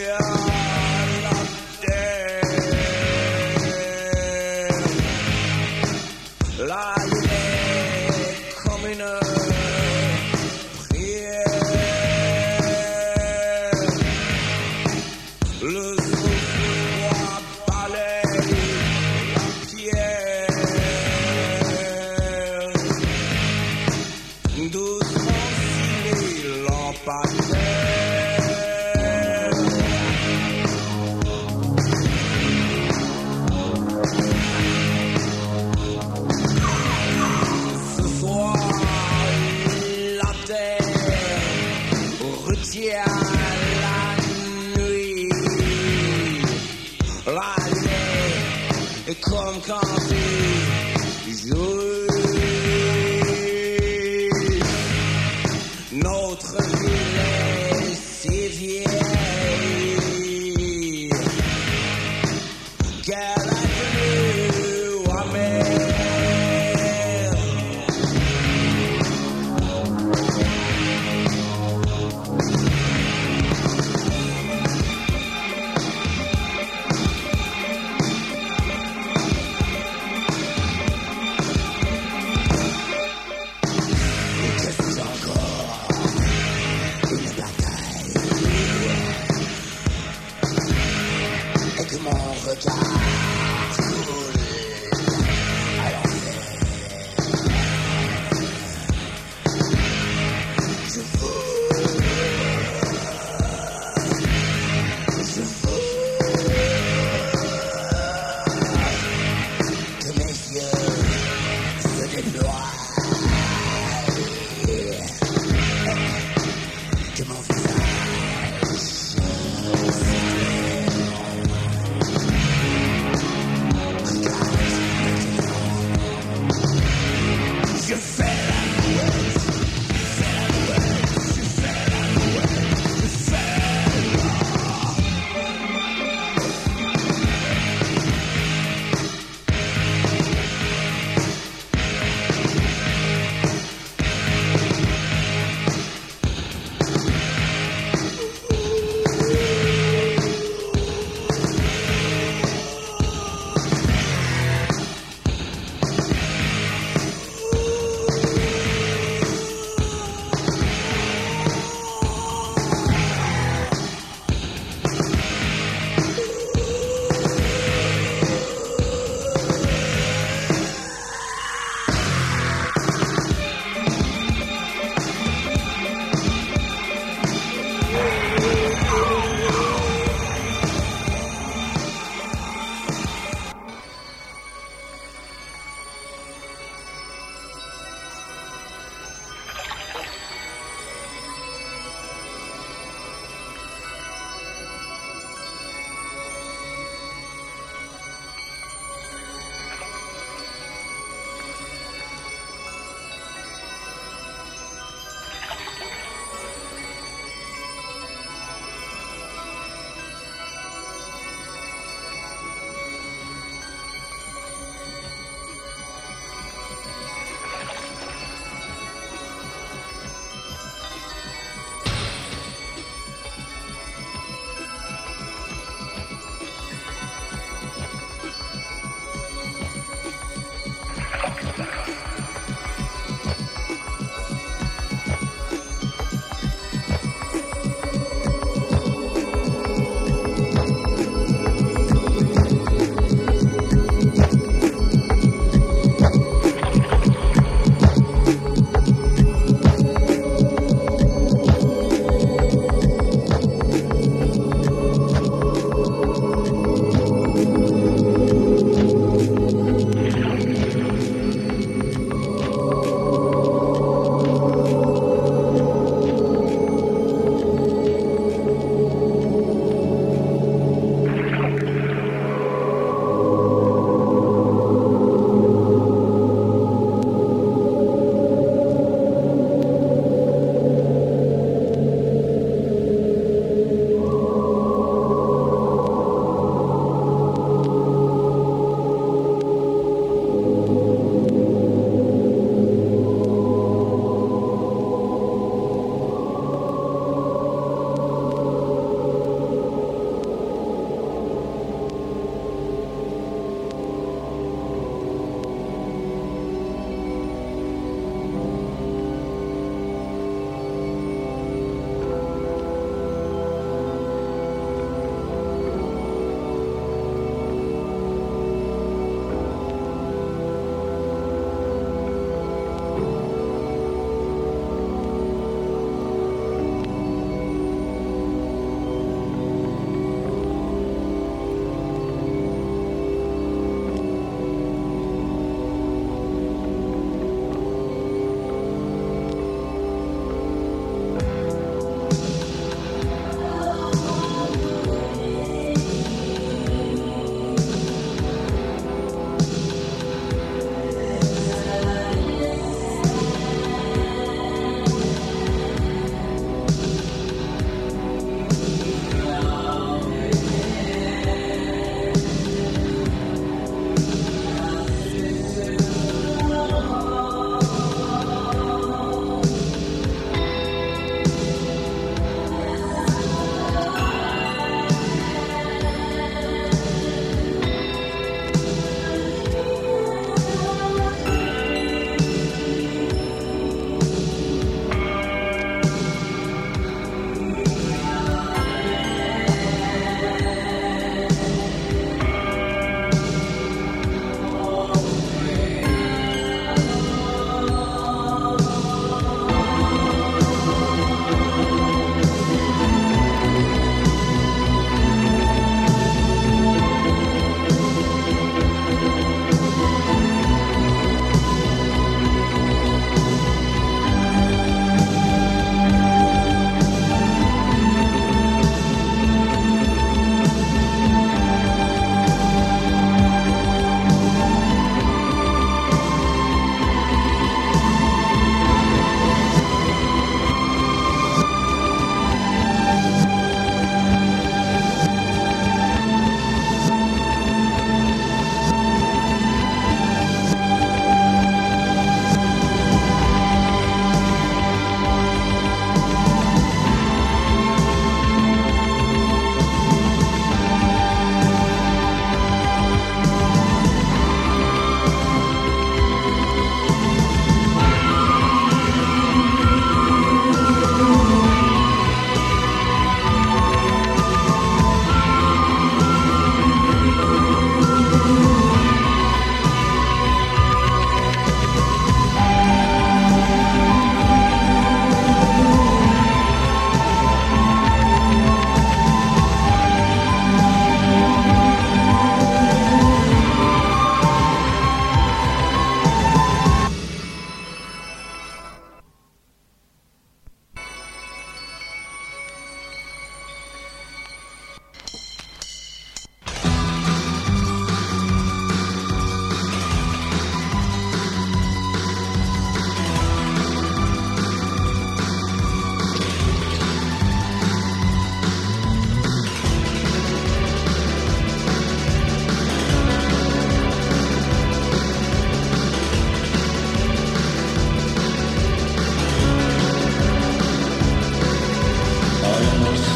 Yeah. gone.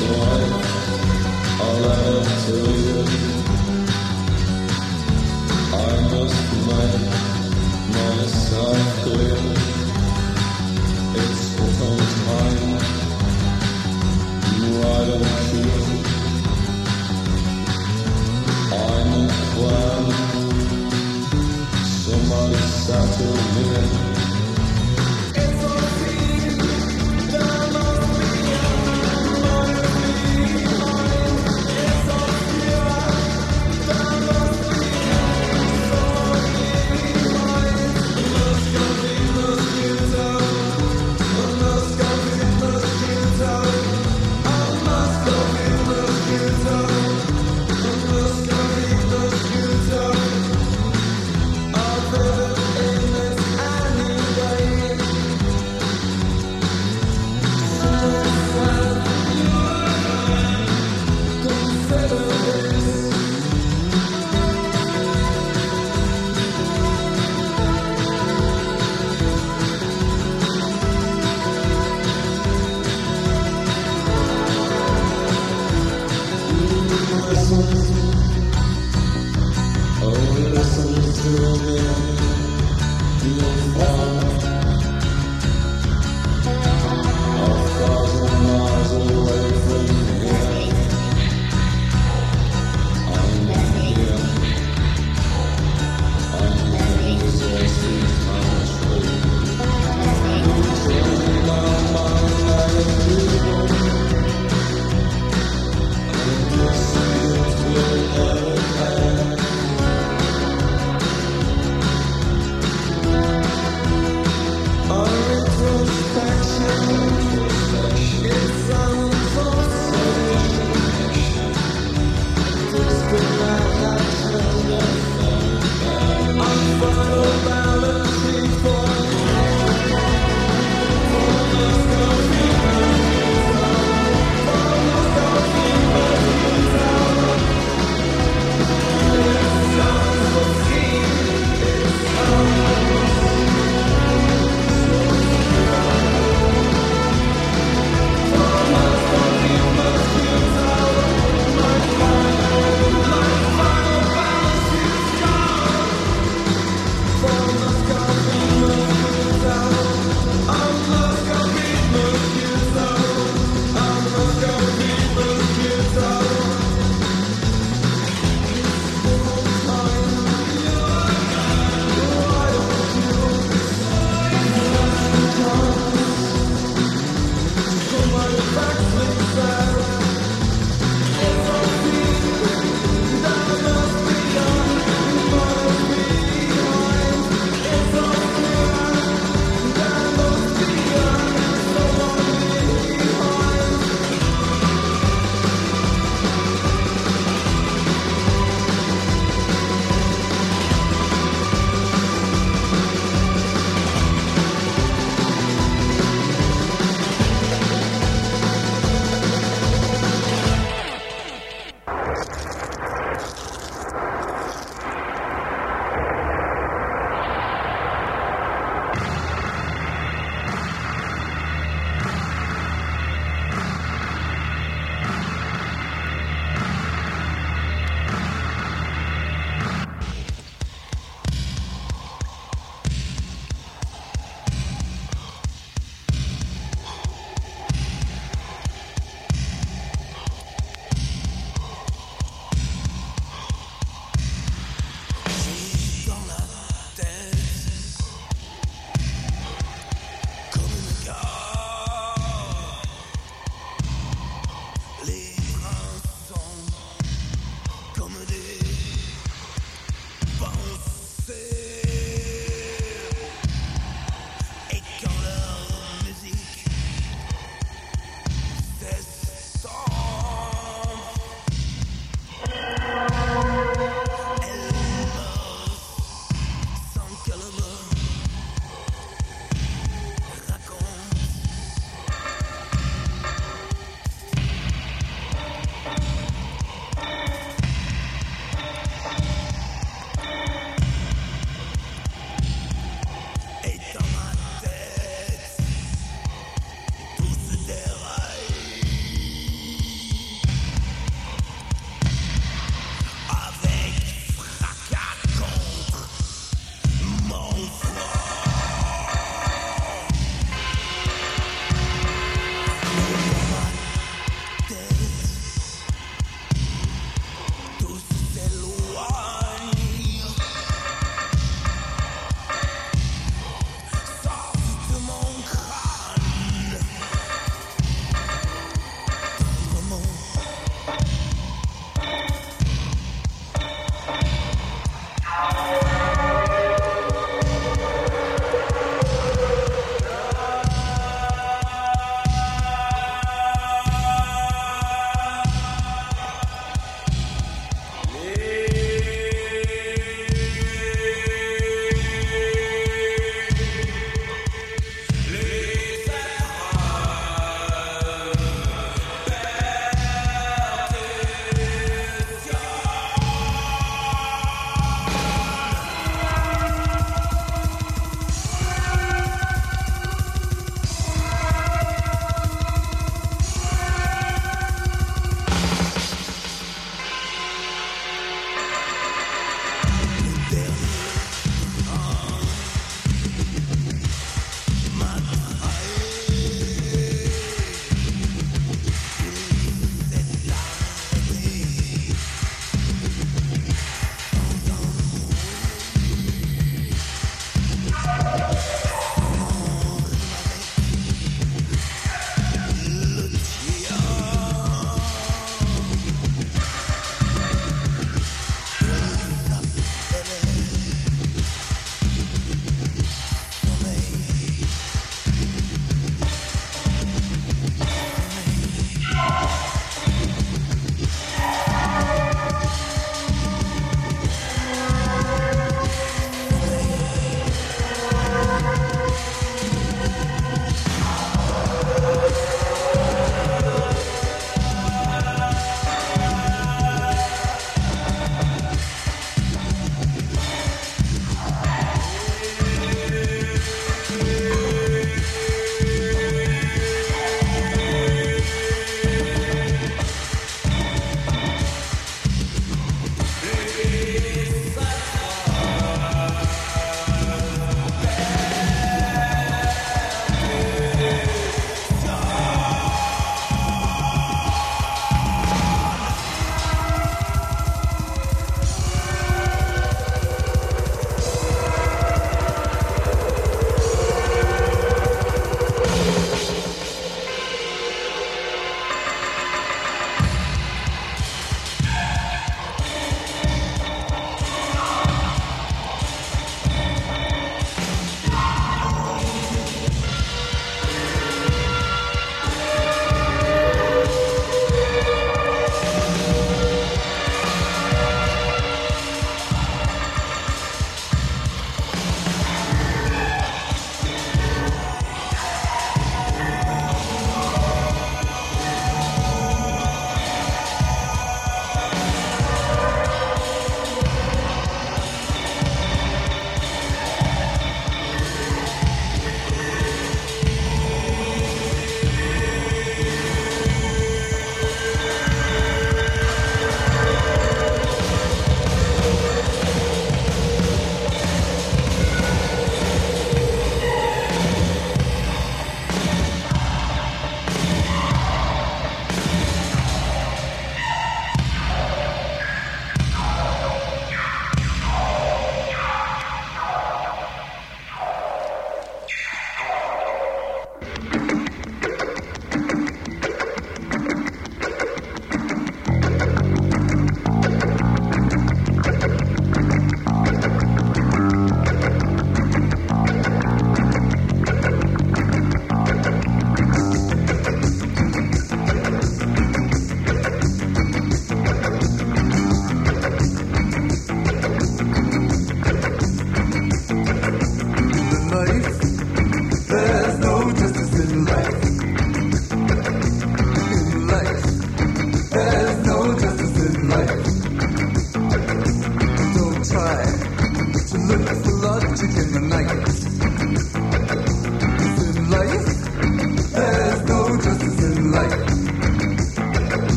joy, all I have to